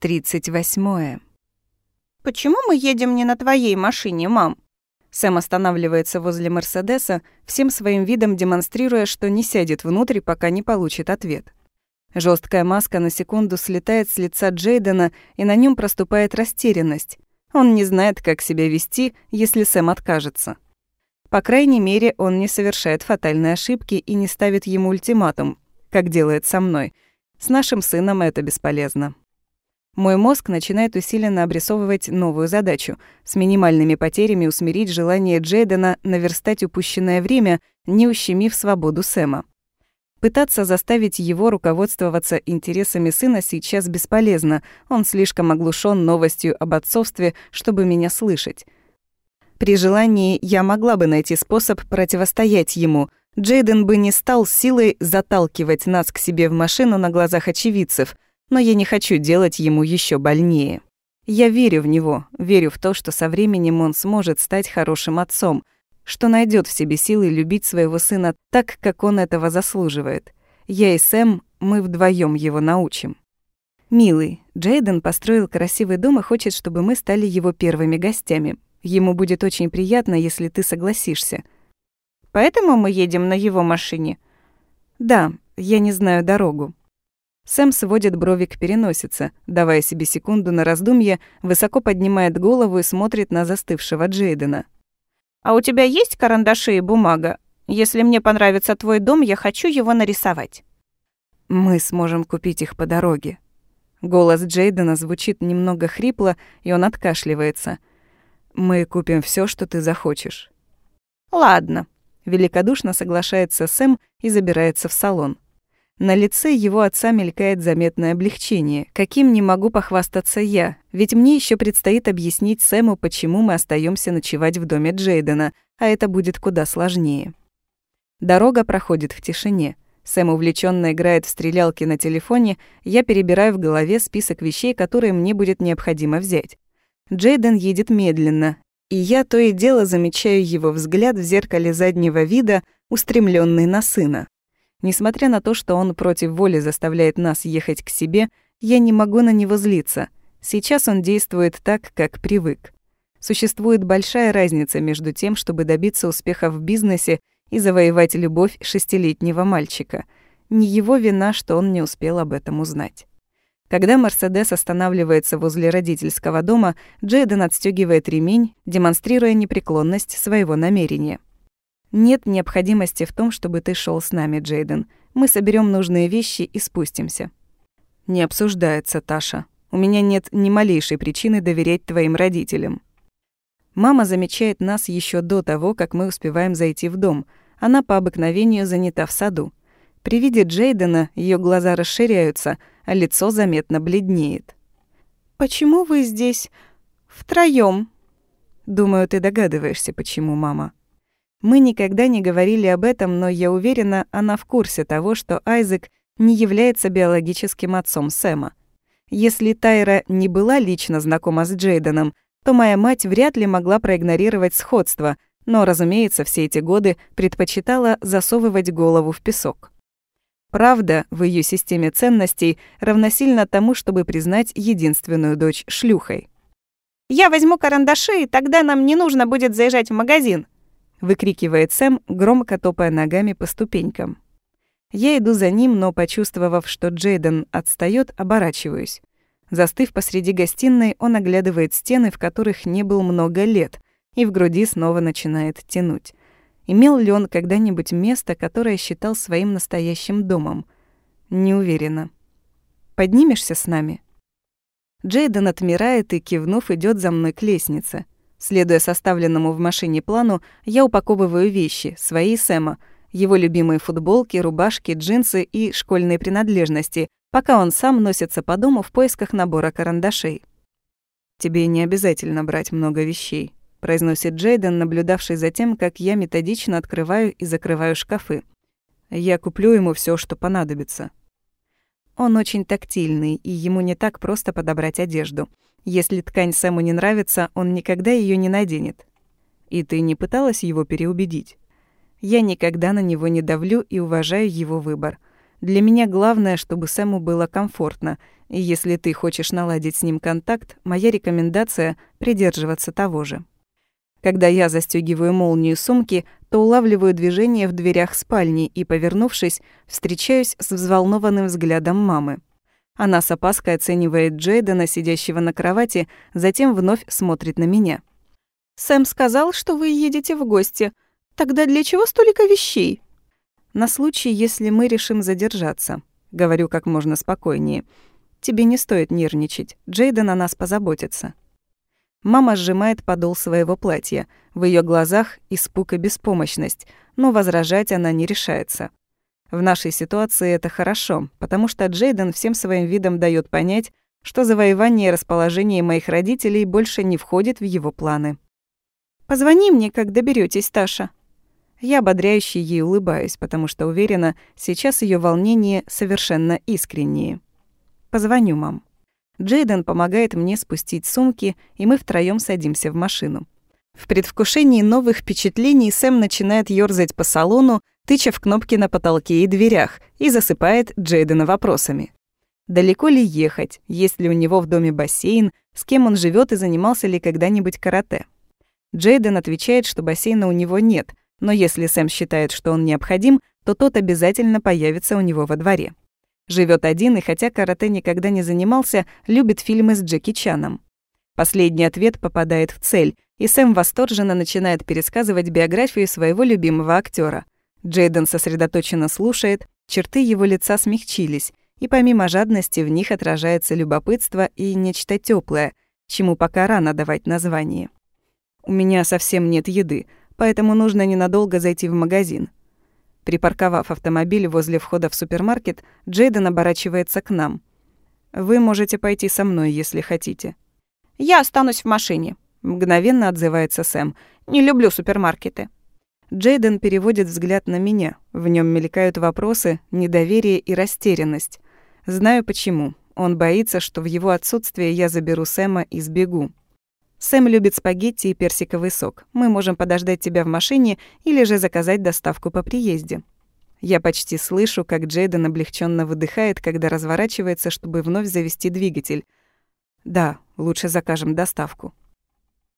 38. «Почему мы едем не на твоей машине, мам?» Сэм останавливается возле Мерседеса, всем своим видом демонстрируя, что не сядет внутрь, пока не получит ответ. Жесткая маска на секунду слетает с лица Джейдена, и на нем проступает растерянность. Он не знает, как себя вести, если Сэм откажется. По крайней мере, он не совершает фатальной ошибки и не ставит ему ультиматум, как делает со мной. С нашим сыном это бесполезно. Мой мозг начинает усиленно обрисовывать новую задачу — с минимальными потерями усмирить желание Джейдена наверстать упущенное время, не ущемив свободу Сэма. Пытаться заставить его руководствоваться интересами сына сейчас бесполезно, он слишком оглушен новостью об отцовстве, чтобы меня слышать. При желании я могла бы найти способ противостоять ему. Джейден бы не стал силой заталкивать нас к себе в машину на глазах очевидцев — но я не хочу делать ему еще больнее. Я верю в него, верю в то, что со временем он сможет стать хорошим отцом, что найдет в себе силы любить своего сына так, как он этого заслуживает. Я и Сэм, мы вдвоем его научим. «Милый, Джейден построил красивый дом и хочет, чтобы мы стали его первыми гостями. Ему будет очень приятно, если ты согласишься». «Поэтому мы едем на его машине?» «Да, я не знаю дорогу. Сэм сводит брови к переносице, давая себе секунду на раздумье, высоко поднимает голову и смотрит на застывшего Джейдена. «А у тебя есть карандаши и бумага? Если мне понравится твой дом, я хочу его нарисовать». «Мы сможем купить их по дороге». Голос Джейдена звучит немного хрипло, и он откашливается. «Мы купим все, что ты захочешь». «Ладно», — великодушно соглашается Сэм и забирается в салон. На лице его отца мелькает заметное облегчение, каким не могу похвастаться я, ведь мне еще предстоит объяснить Сэму, почему мы остаемся ночевать в доме Джейдена, а это будет куда сложнее. Дорога проходит в тишине. Сэм увлеченно играет в стрелялки на телефоне, я перебираю в голове список вещей, которые мне будет необходимо взять. Джейден едет медленно, и я то и дело замечаю его взгляд в зеркале заднего вида, устремленный на сына. Несмотря на то, что он против воли заставляет нас ехать к себе, я не могу на него злиться. Сейчас он действует так, как привык. Существует большая разница между тем, чтобы добиться успеха в бизнесе и завоевать любовь шестилетнего мальчика. Не его вина, что он не успел об этом узнать. Когда Мерседес останавливается возле родительского дома, Джейден отстегивает ремень, демонстрируя непреклонность своего намерения. Нет необходимости в том, чтобы ты шел с нами, Джейден. Мы соберем нужные вещи и спустимся. Не обсуждается, Таша. У меня нет ни малейшей причины доверять твоим родителям. Мама замечает нас еще до того, как мы успеваем зайти в дом. Она по обыкновению занята в саду. При виде Джейдена ее глаза расширяются, а лицо заметно бледнеет. «Почему вы здесь втроём?» «Думаю, ты догадываешься, почему, мама». Мы никогда не говорили об этом, но я уверена, она в курсе того, что Айзек не является биологическим отцом Сэма. Если Тайра не была лично знакома с Джейденом, то моя мать вряд ли могла проигнорировать сходство, но, разумеется, все эти годы предпочитала засовывать голову в песок. Правда в ее системе ценностей равносильно тому, чтобы признать единственную дочь шлюхой. «Я возьму карандаши, и тогда нам не нужно будет заезжать в магазин», выкрикивает Сэм, громко топая ногами по ступенькам. Я иду за ним, но, почувствовав, что Джейден отстаёт, оборачиваюсь. Застыв посреди гостиной, он оглядывает стены, в которых не был много лет, и в груди снова начинает тянуть. Имел ли он когда-нибудь место, которое считал своим настоящим домом? Не уверена. «Поднимешься с нами?» Джейден отмирает и, кивнув, идет за мной к лестнице. Следуя составленному в машине плану, я упаковываю вещи, свои Сэма, его любимые футболки, рубашки, джинсы и школьные принадлежности, пока он сам носится по дому в поисках набора карандашей. «Тебе не обязательно брать много вещей», — произносит Джейден, наблюдавший за тем, как я методично открываю и закрываю шкафы. «Я куплю ему все, что понадобится». Он очень тактильный, и ему не так просто подобрать одежду — если ткань Сэму не нравится, он никогда ее не наденет. И ты не пыталась его переубедить? Я никогда на него не давлю и уважаю его выбор. Для меня главное, чтобы Сэму было комфортно, и если ты хочешь наладить с ним контакт, моя рекомендация — придерживаться того же. Когда я застегиваю молнию сумки, то улавливаю движение в дверях спальни и, повернувшись, встречаюсь с взволнованным взглядом мамы. Она с опаской оценивает Джейдена, сидящего на кровати, затем вновь смотрит на меня. «Сэм сказал, что вы едете в гости. Тогда для чего столько вещей?» «На случай, если мы решим задержаться», — говорю как можно спокойнее. «Тебе не стоит нервничать. Джейден о нас позаботится». Мама сжимает подол своего платья. В ее глазах испуг и беспомощность, но возражать она не решается. В нашей ситуации это хорошо, потому что Джейден всем своим видом дает понять, что завоевание и расположение моих родителей больше не входит в его планы. «Позвони мне, как доберетесь, Таша». Я ободряюще ей улыбаюсь, потому что уверена, сейчас ее волнение совершенно искреннее. «Позвоню, мам». Джейден помогает мне спустить сумки, и мы втроем садимся в машину. В предвкушении новых впечатлений Сэм начинает ёрзать по салону, тыча в кнопки на потолке и дверях, и засыпает Джейдена вопросами. Далеко ли ехать, есть ли у него в доме бассейн, с кем он живет и занимался ли когда-нибудь карате. Джейден отвечает, что бассейна у него нет, но если Сэм считает, что он необходим, то тот обязательно появится у него во дворе. Живет один и хотя карате никогда не занимался, любит фильмы с Джеки Чаном. Последний ответ попадает в цель, и Сэм восторженно начинает пересказывать биографию своего любимого актера. Джейден сосредоточенно слушает, черты его лица смягчились, и помимо жадности в них отражается любопытство и нечто теплое, чему пока рано давать название. У меня совсем нет еды, поэтому нужно ненадолго зайти в магазин. Припарковав автомобиль возле входа в супермаркет, Джейден оборачивается к нам. «Вы можете пойти со мной, если хотите». «Я останусь в машине», — мгновенно отзывается Сэм. «Не люблю супермаркеты». Джейден переводит взгляд на меня. В нем мелькают вопросы, недоверие и растерянность. Знаю почему. Он боится, что в его отсутствие я заберу Сэма и сбегу. Сэм любит спагетти и персиковый сок. Мы можем подождать тебя в машине или же заказать доставку по приезде. Я почти слышу, как Джейден облегченно выдыхает, когда разворачивается, чтобы вновь завести двигатель. Да, лучше закажем доставку.